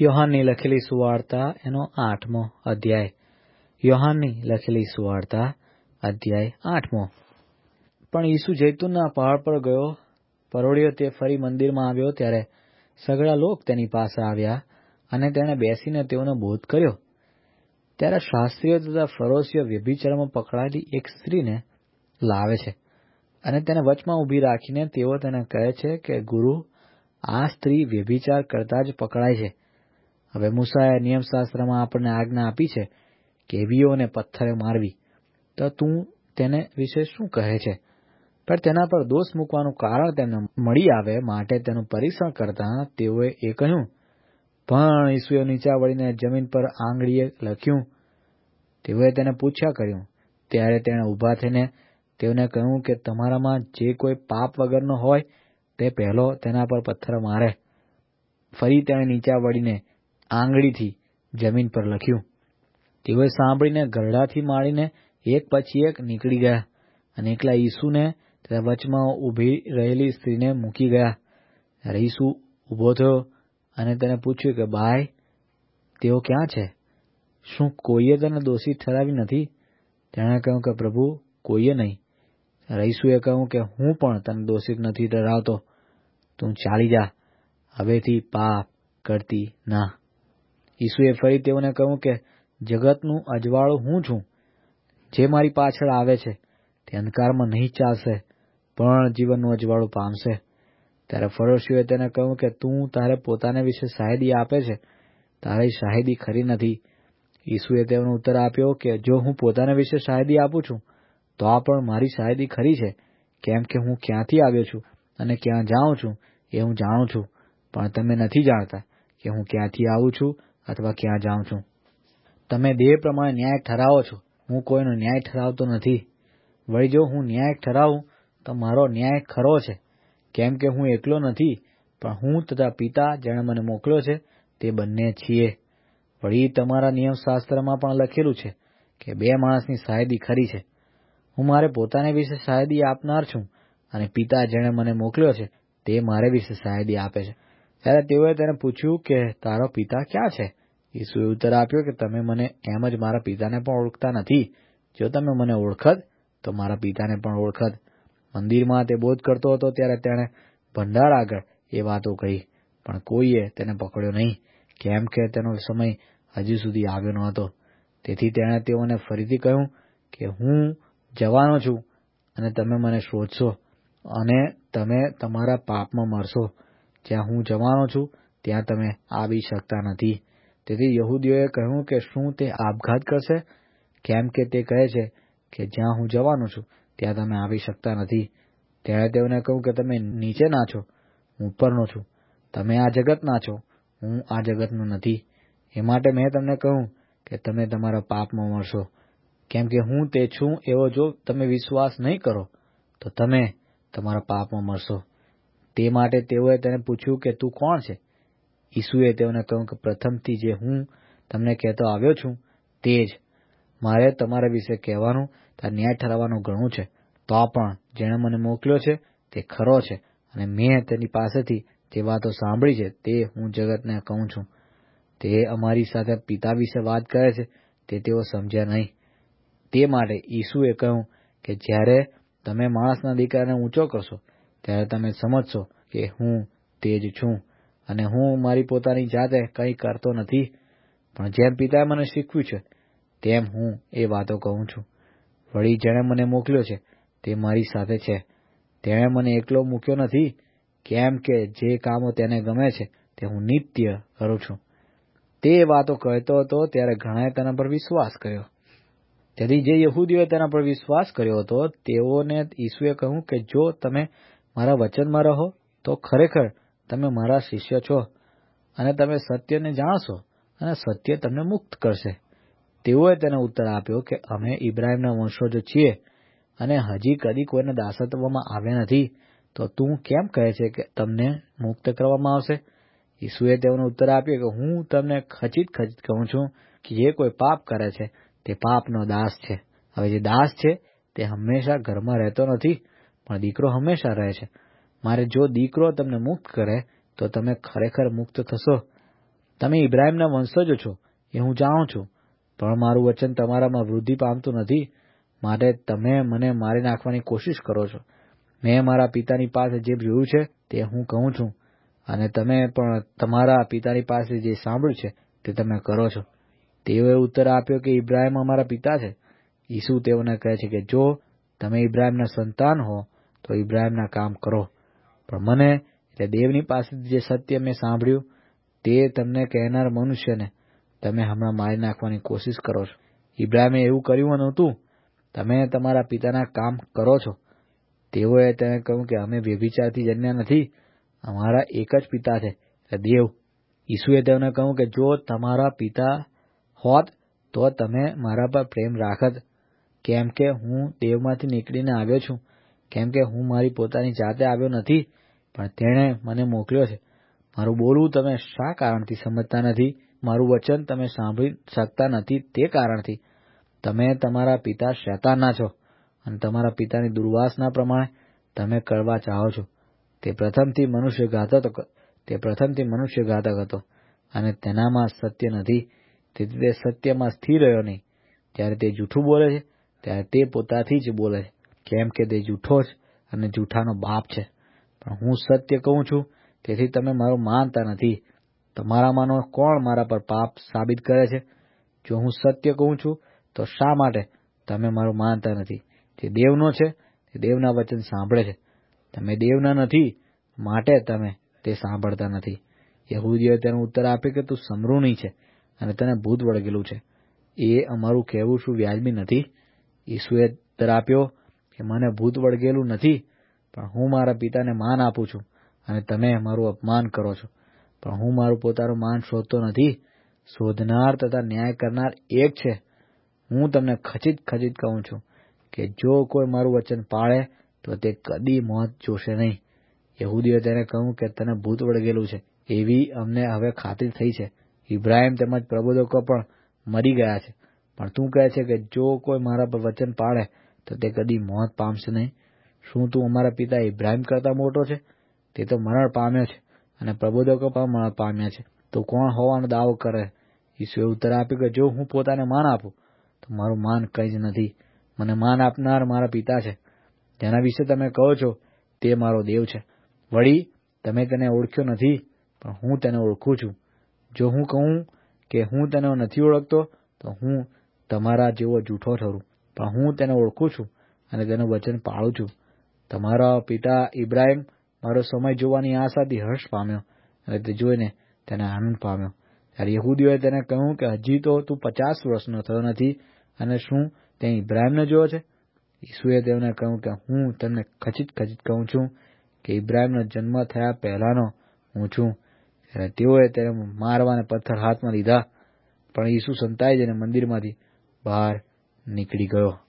યોહાનની લખેલી સુવાર્તા એનો આઠમો અધ્યાય. યોહાનની લખેલી સુવાર્તા અધ્યાય આઠમો. પણ ઈસુ જૈતુનના પહાડ પર ગયો. પરોળ્યો તે ફરી મંદિરમાં આવ્યો ત્યારે સગળા લોક તેની પાસે આવ્યા અને તેણે બેસીને તેઓનો બોધ કર્યો. ત્યારે શાસ્ત્રીઓ તથા ફરોશીઓ વ્યભિચારમાં પકડાયેલી એક સ્ત્રીને લાવે છે અને તેને વચમાં ઊભી રાખીને તેઓ તેને કહે છે કે, ગુરુ, આ સ્ત્રી વ્યભિચાર કરતા જ પકડાય છે. હવે મૂસાએ નિયમશાસ્ત્રમાં આપણને આજ્ઞા આપી છે કે એવીઓને પથ્થરે મારવી. તો તું તેને વિશે શું કહે છે? પણ તેના પર દોષ મૂકવાનું કારણ તેમને મળી આવે માટે તેનું પરીક્ષણ કરતા તેઓએ એ કહ્યું, પણ ઈસુએ નીચા વળીને જમીન પર આંગળીએ લખ્યું. તેઓએ તેને પૂછ્યા કર્યું, ત્યારે તેણે ઊભા થઈને તેઓને કહ્યું કે તમારામાં જે કોઈ પાપ વગરનો હોય તે પહેલો તેના પર પથ્થર મારે. ફરી તેણે નીચા વળીને આંગળીથી જમીન પર લખ્યું. તેઓએ સાંભળીને ગરડાથી માળીને એક પછી એક નીકળી ગયા અને એકલા ઈસુને તેના વચમાં ઊભી રહેલી સ્ત્રીને મૂકી ગયા. ત્યારે ઈસુ ઊભો થયો અને તેને પૂછ્યું કે, બાય, તેઓ ક્યાં છે? શું કોઈએ તને દોષી ઠરાવી નથી? તેણે કહ્યું કે, પ્રભુ, કોઈએ નહીં. ત્યારે કહ્યું કે, હું પણ તને દોષિત નથી ઠરાવતો. તું ચાલી જા. હવેથી પાપ કરતી ના. ઈસુએ ફરી તેઓને કહ્યું કે, જગતનું અજવાળું હું છું? જે મારી પાછળ આવે છે, તે અંધકારમાં નહીં ચાલશે, પણ જીવનનું અજવાળું પામશે. ત્યારે ફરોશીઓએ તેને કહ્યું કે, તું તારે પોતાને વિશે શાહેદી આપે છે. તારી શાહેદી ખરી નથી. ઈસુએ તેમનો ઉત્તર આપ્યો કે, જો હું પોતાને વિશે શાહેદી આપું છું, તો આ પણ મારી શાહેદી ખરી છે. કેમ કે હું ક્યાંથી આવ્યો છું અને ક્યાં જાઉં છું એ હું જાણું છું, પણ તમે નથી જાણતા કે હું ક્યાંથી આવું છું અથવા ક્યાં જાઉં છું? તમે દેહ પ્રમાણે ન્યાય ઠરાવો છો. હું કોઈનો ન્યાય ઠરાવતો નથી. વળી જો હું ન્યાય ઠરાવું, તો મારો ન્યાય ખરો છે. કેમ કે હું એકલો નથી, પણ હું તથા પિતા જેણે મને મોકલ્યો છે, તે બંને છીએ. વળી તમારા નિયમશાસ્ત્રમાં પણ લખેલું છે કે બે માણસની શાયદી ખરી છે. હું મારે પોતાને વિશે શાયદી આપનાર છું અને પિતા જેણે મને મોકલ્યો છે, તે મારે વિશે શાયદી આપે છે. ત્યારે તેઓએ તેને પૂછ્યું કે તારો પિતા ક્યાં છે? ઈસુએ ઉત્તર આપ્યો કે તમે મને એમ જ મારા પિતાને પણ ઓળખતા નથી. જો તમે મને ઓળખત તો મારા પિતાને પણ ઓળખત મંદિરમાં તે બોધ કરતો હતો ત્યારે તેણે ભંડાર આગળ એ વાતો કહી, પણ કોઈએ તેને પકડ્યો નહીં? કેમ કે તેનો સમય હજી સુધી આવ્યો ન હતો તેથી તેણે તેઓને ફરીથી કહ્યું કે, હું જવાનો છું અને તમે મને શોધશો અને તમે તમારા પાપમાં મરશો. જ્યાં હું જવાનો છું, ત્યાં તમે આવી શકતા નથી. તેથી યહૂદીઓએ કહ્યું કે શું તે આપઘાત કરશે? કેમ કે તે કહે છે કે જ્યાં હું જવાનો છું, ત્યાં તમે આવી શકતા નથી. તેણે તેઓને કહ્યું કે તમે નીચેના છો, હું ઉપરનો છું. તમે આ જગતના છો, હું આ જગતનો નથી. એ માટે મેં તમને કહ્યું કે તમે તમારા પાપમાં મળશો કેમ કે હું તે છું, એવો જો તમે વિશ્વાસ નહીં કરો, તો તમે તમારા પાપમાં મળશો તે માટે તેઓએ તેને પૂછ્યું કે તું કોણ છે? ઈસુએ તેઓને કહ્યું કે પ્રથમથી જે હું તમને કહેતો આવ્યો છું, તે જ. મારે તમારા વિશે કહેવાનું ત્યાં ન્યાય ઠરાવવાનું ઘણું છે. તો પણ જેણે મને મોકલ્યો છે, તે ખરો છે. અને મેં તેની પાસેથી જે વાતો સાંભળી છે, તે હું જગતને કહું છું. તે અમારી સાથે પિતા વિશે વાત કરે છે, તે તેઓ સમજ્યા નહીં. તે માટે ઈસુએ કહ્યું કે જ્યારે તમે માણસના દીકરાને ઊંચો કરશો, ત્યારે તમે સમજશો કે હું તે જ છું. અને હું મારી પોતાની જાતે કંઈ કરતો નથી, પણ જેમ પિતાએ મને શીખવ્યું છે, તેમ હું એ વાતો કહું છું. વળી જેણે મને મોકલ્યો છે, તે મારી સાથે છે. તેણે મને એકલો મૂક્યો નથી, કેમ કે જે કામો તેને ગમે છે, તે હું નિત્ય કરું છું. તે વાતો કહેતો હતો ત્યારે ઘણાએ તેના પર વિશ્વાસ કર્યો. તેથી જે યહૂદીઓએ તેના પર વિશ્વાસ કર્યો હતો, તેઓને ઈસુએ કહ્યું કે જો તમે મારા વચનમાં રહો, તો ખરેખર તમે મારા શિષ્ય છો અને તમે સત્યને જાણશો અને સત્ય તમને મુક્ત કરશે. તેઓએ તેને ઉત્તર આપ્યો કે અમે ઇબ્રાહીમના વંશજો છીએ અને હજી કદી કોઈને દાસત્વમાં આવ્યા નથી. તો તું કેમ કહે છે કે તમને મુક્ત કરવામાં આવશે? ઈસુએ તેઓને ઉત્તર આપ્યો કે હું તમને ખચિત ખચિત કહું છું કે જે કોઈ પાપ કરે છે તે પાપનો દાસ છે. હવે જે દાસ છે તે હંમેશા ઘરમાં રહેતો નથી, પણ દીકરો હંમેશા રહે છે. મારે જો દીકરો તમને મુક્ત કરે, તો તમે ખરેખર મુક્ત થશો. તમે ઇબ્રાહીમના વંશજો છો, એ હું જાણું છું. પણ મારું વચન તમારામાં વૃદ્ધિ પામતું નથી. માટે તમે મને મારી નાખવાની કોશિશ કરો છો. મેં મારા પિતાની પાસે જે જોયું છે, તે હું કહું છું. અને તમે પણ તમારા પિતાની પાસે જે સાંભળ્યું છે, તે તમે કરો છો. તેઓએ ઉત્તર આપ્યો કે ઇબ્રાહીમ અમારા પિતા છે. ઈસુ તેઓને કહે છે કે જો તમે ઇબ્રાહિમના સંતાન હો, તો ઇબ્રાહિમના કામ કરો. પણ મને એટલે દેવની પાસેથી જે સત્ય મેં સાંભળ્યું, તે તમને કહેનાર મનુષ્યને તમે હમણાં મારી નાખવાની કોશિશ કરો છો. ઇબ્રાહિમે એવું કર્યું નહોતું. તમે તમારા પિતાના કામ કરો છો. તેઓએ તેને કહ્યું કે અમે વ્યભિચારથી જન્મ્યા નથી. અમારા એક જ પિતા છે દેવ. ઈસુએ તેમને કહ્યું કે જો તમારા પિતા હોત, તો તમે મારા પર પ્રેમ રાખત. કેમ કે હું દેવમાંથી નીકળીને આવ્યો છું. કેમ કે હું મારી પોતાની જાતે આવ્યો નથી, પણ તેણે મને મોકલ્યો છે. મારું બોલવું તમે શા કારણથી સમજતા નથી? મારું વચન તમે સાંભળી શકતા નથી તે કારણથી. તમે તમારા પિતા શૈતાનના છો અને તમારા પિતાની દુર્વાસના પ્રમાણે તમે કરવા ચાહો છો. તે પ્રથમથી મનુષ્ય ઘાતક તે પ્રથમથી મનુષ્ય ઘાતક હતો અને તેનામાં સત્ય નથી. તેથી તે સત્યમાં સ્થિર રહ્યો નહીં. જ્યારે તે જૂઠું બોલે છે, ત્યારે તે પોતાથી જ બોલે છે. કેમ કે તે જૂઠો છે અને જૂઠાનો બાપ છે. પણ હું સત્ય કહું છું, તેથી તમે મારું માનતા નથી. તમારામાંનો કોણ મારા પર પાપ સાબિત કરે છે? જો હું સત્ય કહું છું, તો શા માટે તમે મારું માનતા નથી? જે દેવનો છે, તે દેવના વચન સાંભળે છે. તમે દેવના નથી, માટે તમે તે સાંભળતા નથી. યહૂદીઓએ તેનો ઉત્તર આપ્યો કે તું સમરૂણી છે અને તને ભૂત વળગેલું છે. એ અમારું કહેવું શું વ્યાજબી નથી? ઈસુએ ઉત્તર આપ્યો કે મને ભૂત વળગેલું નથી, પણ હું મારા પિતાને માન આપું છું અને તમે મારું અપમાન કરો છો. પણ હું મારું પોતાનું માન શોધતો નથી. શોધનાર તથા ન્યાય કરનાર એક છે. હું તમને ખચિત ખચિત કહું છું કે જો કોઈ મારું વચન પાળે, તો તે કદી મોત જોશે નહીં. યહૂદીએ તેને કહ્યું કે તને ભૂત વળગેલું છે. એવી અમને હવે ખાતરી થઈ છે. ઇબ્રાહિમ તેમજ પ્રબોધકો પણ મરી ગયા છે. પણ તું કહે છે કે જો કોઈ મારા પર વચન પાળે તો તે કદી મોત પામશે નહીં. શું તું અમારા પિતા ઇબ્રાહિમ કરતા મોટો છે? તે તો મરણ પામ્યો છે અને પ્રબોધકો પણ મરણ પામ્યા છે. તો કોણ હોવાનો દાવો કરે? ઈસુએ ઉત્તર આપ્યો કે જો હું પોતાને માન આપું, તો મારું માન કંઈ જ નથી. મને માન આપનાર મારા પિતા છે. જેના વિશે તમે કહો છો, તે મારો દેવ છે. વળી, તમે તેને ઓળખ્યો નથી, પણ હું તેને ઓળખું છું. જો હું કહું કે હું તેને નથી ઓળખતો, તો હું તમારા જેવો જૂઠો ઠરું. પણ હું તેને ઓળખું છું અને તેનું વચન પાળું છું. તમારા પિતા ઇબ્રાહિમ મારો સમય જોવાની આશાથી હર્ષ પામ્યો અને તે જોઈને તેને આનંદ પામ્યો. ત્યારે યહૂદીઓએ તેને કહ્યું કે હજી તો તું પચાસ વર્ષનો થયો નથી અને શું તે ઇબ્રાહિમને જોયો છે? ઈસુએ તેમને કહ્યું કે હું તમને ખચિત ખચિત કહું છું કે ઇબ્રાહિમનો જન્મ થયા પહેલાનો હું છું. ત્યારે તેઓએ તેને મારવાને પથ્થર હાથમાં લીધા. પણ ઈસુ સંતાઈ જઈને મંદિરમાંથી બહાર નીકળી ગયો.